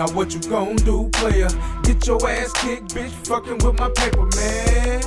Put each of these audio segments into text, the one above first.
Now what you gon' do, player? Get your ass kicked, bitch, fucking with my paper, man.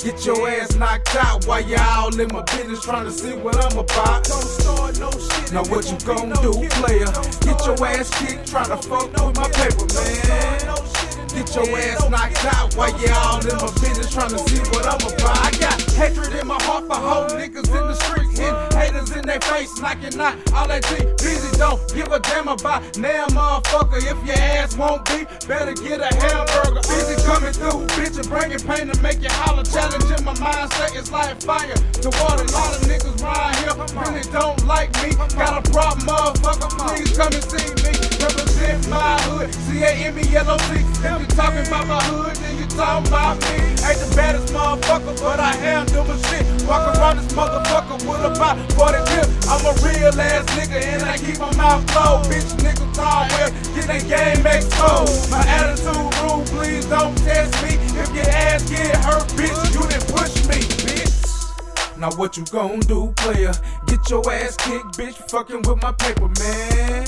Get your ass knocked out while y'all in my business trying to see what I'm about. Don't start no shit. Now what you gon' do, player? Get your ass kicked, trying to fuck with my paper, man. Get your ass knocked out while y'all in my business trying to see what I'm about. I got hatred in my heart for whole niggas in the streets and haters in their face knocking out all that G. Busy don't give a damn about now, motherfucker. If your ass won't be, better get a hamburger. Busy coming through, bitch, and bringing pain to make you holler. Challenging my mindset is like fire. Toward a lot of niggas around here really don't like me. Got a problem, motherfucker. Please come and see me. Represent my hood. C A M E L O C. If you talking about my hood, then you talking about me. Ain't the baddest motherfucker, but I handle my shit. Walk around this motherfucker with about 40 tips. I'm a real ass nigga and I keep my mouth closed. Bitch, nigga, talk well, get that game exposed. My attitude rude, please don't test me. If your ass get hurt, bitch, you didn't push me, bitch. Now what you gon' do, player? Get your ass kicked, bitch, fucking with my paper, man.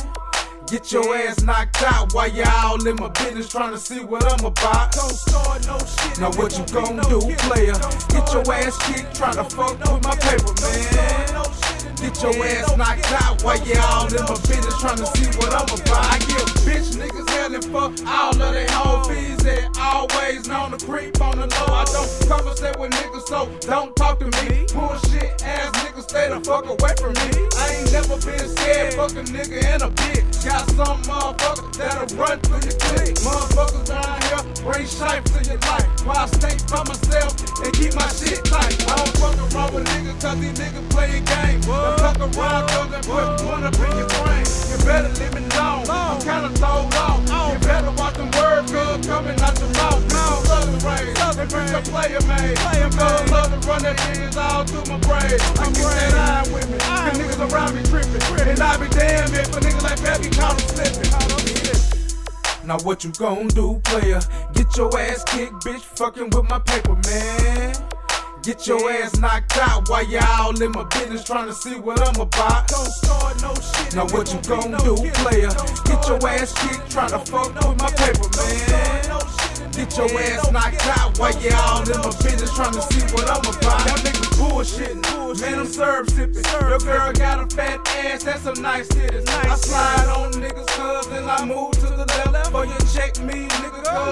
Get your ass knocked out while y'all in my business trying to see what I'm about. Don't start no shit. Now what you gon' do, player? Get your ass kicked trying to fuck with my paper, man. Get your ass knocked out while y'all in my business trying to see what I'm about. I give bitch niggas hell and fuck all of they whole fees that always known to creep on the low. I don't conversate with niggas, so don't talk to me. Bullshit ass niggas stay the fuck away from me. Been fuck a nigga and a bitch. Got some motherfuckers that'll run through your clique. Motherfuckers around here bring shite to your life. While I stay by myself and keep my shit tight. I don't fuck around with niggas cause these niggas playing games. And fuck around cause they put one up in your brain. You better leave me alone. I'm kinda thrown off. A player made. Player made. love to run that niggas all through my brain. I get that eye with me. Cause niggas around me tripping. And I be damn if a nigga like that be caught him slipping. Now what you gon' do, player? Get your ass kicked, bitch, fucking with my paper, man. Get your ass knocked out while y'all in my business trying to see what I'm about. Don't start no shit. Now what you gon' do, player? Get your ass kicked trying to fuck with my paper, man. Get your ass knocked out while y'all in my business trying to see what I'm about. That nigga bullshitting, man, I'm serve sipping. Your girl got a fat ass, that's some nice titties. I slide on niggas cuz then I move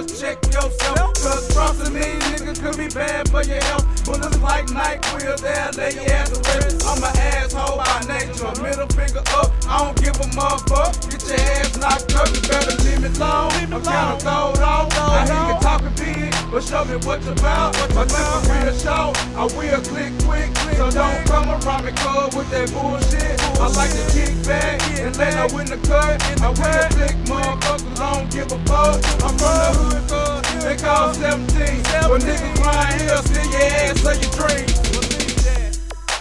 check yourself. Cuz crossing me, nigga, could be bad for your health. Bullets like NyQuil, there lay your ass to rest. I'm an asshole by nature, middle finger up. I don't give a motherfucker. Get your ass knocked up, you better leave me alone. I'm kinda throwed off. I hear you talking big, but show me what you about. My nigga real show, I will click quick, so don't come around me cuz with that bullshit. I like to her win the cut. I will click motherfuckers, I don't give a fuck. I'm from the hood, cuz they call 17. When niggas here, your ass your dreams.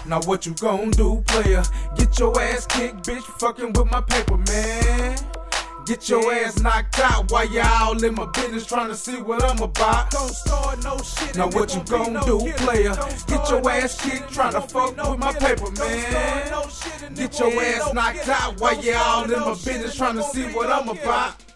Now what you gon' do, player? Get your ass kicked, bitch, fucking with my paper, man. Get your ass knocked out while y'all in my business trying to see what I'm about. Don't start no shit. Now what you gon' do, player? Get your ass kicked trying to fuck with my paper, man. Get your ass knocked out while y'all in my business trying to see what I'm about.